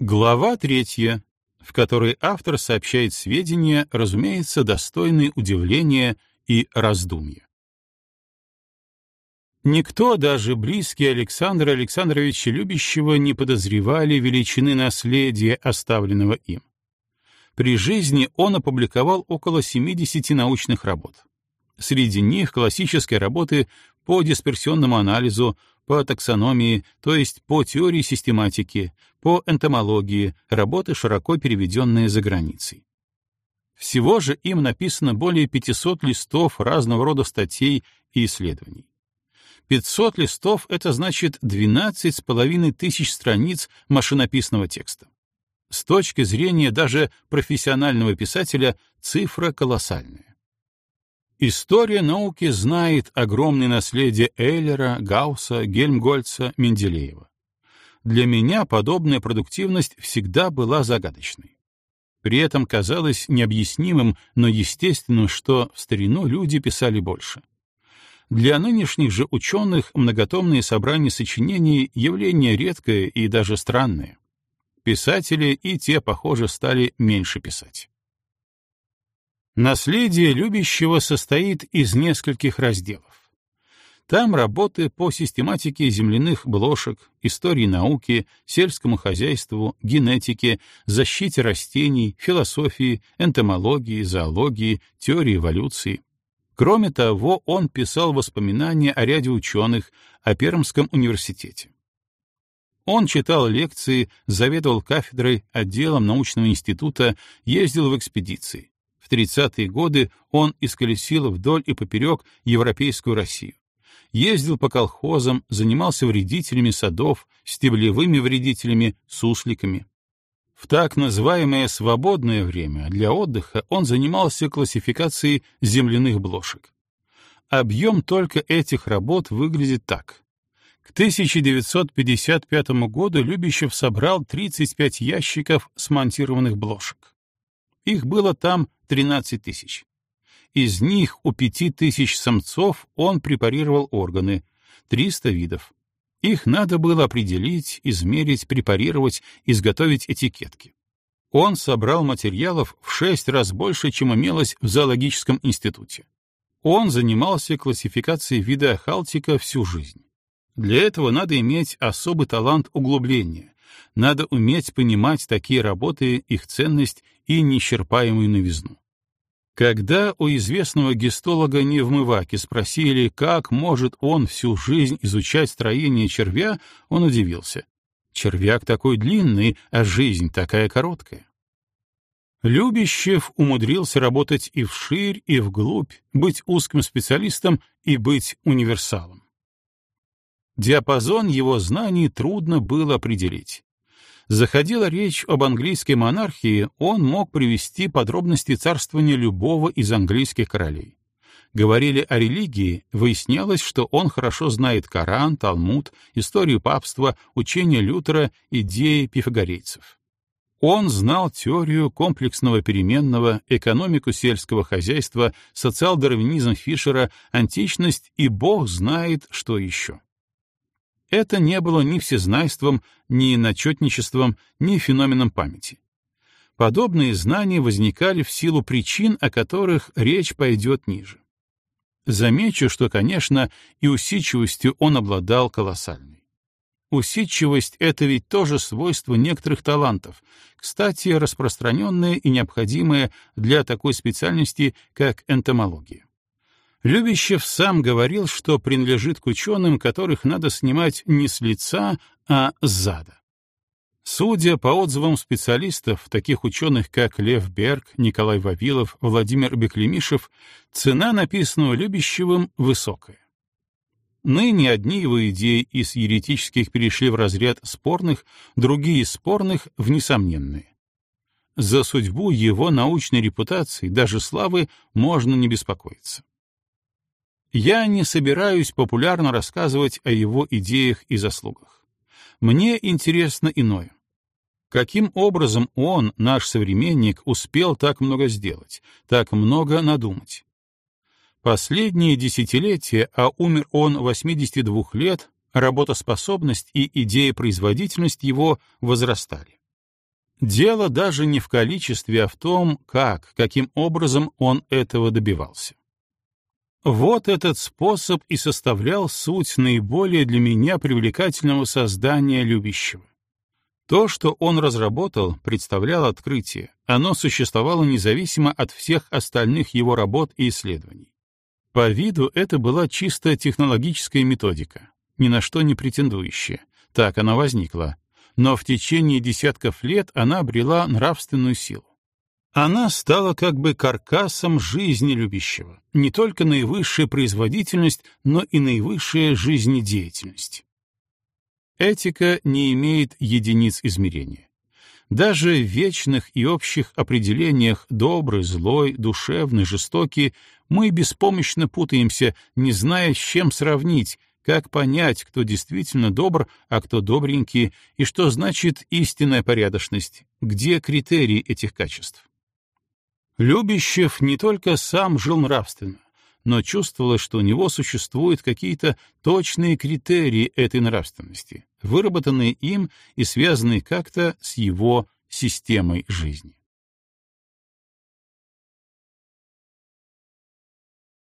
Глава третья, в которой автор сообщает сведения, разумеется, достойные удивления и раздумья. Никто, даже близкий Александра Александровича Любящего, не подозревали величины наследия, оставленного им. При жизни он опубликовал около 70 научных работ. Среди них классические работы по дисперсионному анализу, по таксономии, то есть по теории систематики, по энтомологии, работы, широко переведенные за границей. Всего же им написано более 500 листов разного рода статей и исследований. 500 листов — это значит 12 с половиной тысяч страниц машинописного текста. С точки зрения даже профессионального писателя цифра колоссальная. История науки знает огромное наследие Эйлера, Гаусса, Гельмгольца, Менделеева. Для меня подобная продуктивность всегда была загадочной. При этом казалось необъяснимым, но естественным, что в старину люди писали больше. Для нынешних же ученых многотомные собрания сочинений — явление редкое и даже странное. Писатели и те, похоже, стали меньше писать. Наследие любящего состоит из нескольких разделов. Там работы по систематике земляных блошек, истории науки, сельскому хозяйству, генетике, защите растений, философии, энтомологии, зоологии, теории эволюции. Кроме того, он писал воспоминания о ряде ученых, о Пермском университете. Он читал лекции, заведовал кафедрой, отделом научного института, ездил в экспедиции. В 30-е годы он исколесил вдоль и поперек европейскую Россию. Ездил по колхозам, занимался вредителями садов, стеблевыми вредителями, сусликами. В так называемое свободное время для отдыха он занимался классификацией земляных блошек. Объем только этих работ выглядит так. К 1955 году Любящев собрал 35 ящиков смонтированных блошек. Их было там 13 тысяч. Из них у 5 тысяч самцов он препарировал органы, 300 видов. Их надо было определить, измерить, препарировать, изготовить этикетки. Он собрал материалов в шесть раз больше, чем имелось в зоологическом институте. Он занимался классификацией вида халтика всю жизнь. Для этого надо иметь особый талант углубления, надо уметь понимать такие работы, их ценность и неисчерпаемую новизну. Когда у известного гистолога Невмываки спросили, как может он всю жизнь изучать строение червя, он удивился. Червяк такой длинный, а жизнь такая короткая. Любящев умудрился работать и вширь, и вглубь, быть узким специалистом и быть универсалом. Диапазон его знаний трудно было определить. Заходила речь об английской монархии, он мог привести подробности царствования любого из английских королей. Говорили о религии, выяснялось, что он хорошо знает Коран, Талмуд, историю папства, учение Лютера, идеи пифагорейцев. Он знал теорию комплексного переменного, экономику сельского хозяйства, социал-дарвинизм Фишера, античность и бог знает, что еще. Это не было ни всезнайством, ни начетничеством, ни феноменом памяти. Подобные знания возникали в силу причин, о которых речь пойдет ниже. Замечу, что, конечно, и усидчивостью он обладал колоссальной. Усидчивость — это ведь тоже свойство некоторых талантов, кстати, распространенное и необходимое для такой специальности, как энтомология. Любящев сам говорил, что принадлежит к ученым, которых надо снимать не с лица, а с зада. Судя по отзывам специалистов, таких ученых, как Лев Берг, Николай Вавилов, Владимир Беклемишев, цена написанного Любящевым высокая. Ныне одни его идеи из еретических перешли в разряд спорных, другие спорных в несомненные. За судьбу его научной репутации, даже славы, можно не беспокоиться. Я не собираюсь популярно рассказывать о его идеях и заслугах. Мне интересно иное. Каким образом он, наш современник, успел так много сделать, так много надумать? Последние десятилетия, а умер он 82 лет, работоспособность и идея производительность его возрастали. Дело даже не в количестве, а в том, как, каким образом он этого добивался. Вот этот способ и составлял суть наиболее для меня привлекательного создания любящего. То, что он разработал, представляло открытие. Оно существовало независимо от всех остальных его работ и исследований. По виду это была чисто технологическая методика, ни на что не претендующая. Так она возникла. Но в течение десятков лет она обрела нравственную силу. Она стала как бы каркасом жизни любящего, не только наивысшая производительность, но и наивысшая жизнедеятельность. Этика не имеет единиц измерения. Даже в вечных и общих определениях добрый, злой, душевный, жестокий мы беспомощно путаемся, не зная, с чем сравнить, как понять, кто действительно добр, а кто добренький, и что значит истинная порядочность, где критерии этих качеств. Любящев не только сам жил нравственно, но чувствовалось, что у него существуют какие-то точные критерии этой нравственности, выработанные им и связанные как-то с его системой жизни.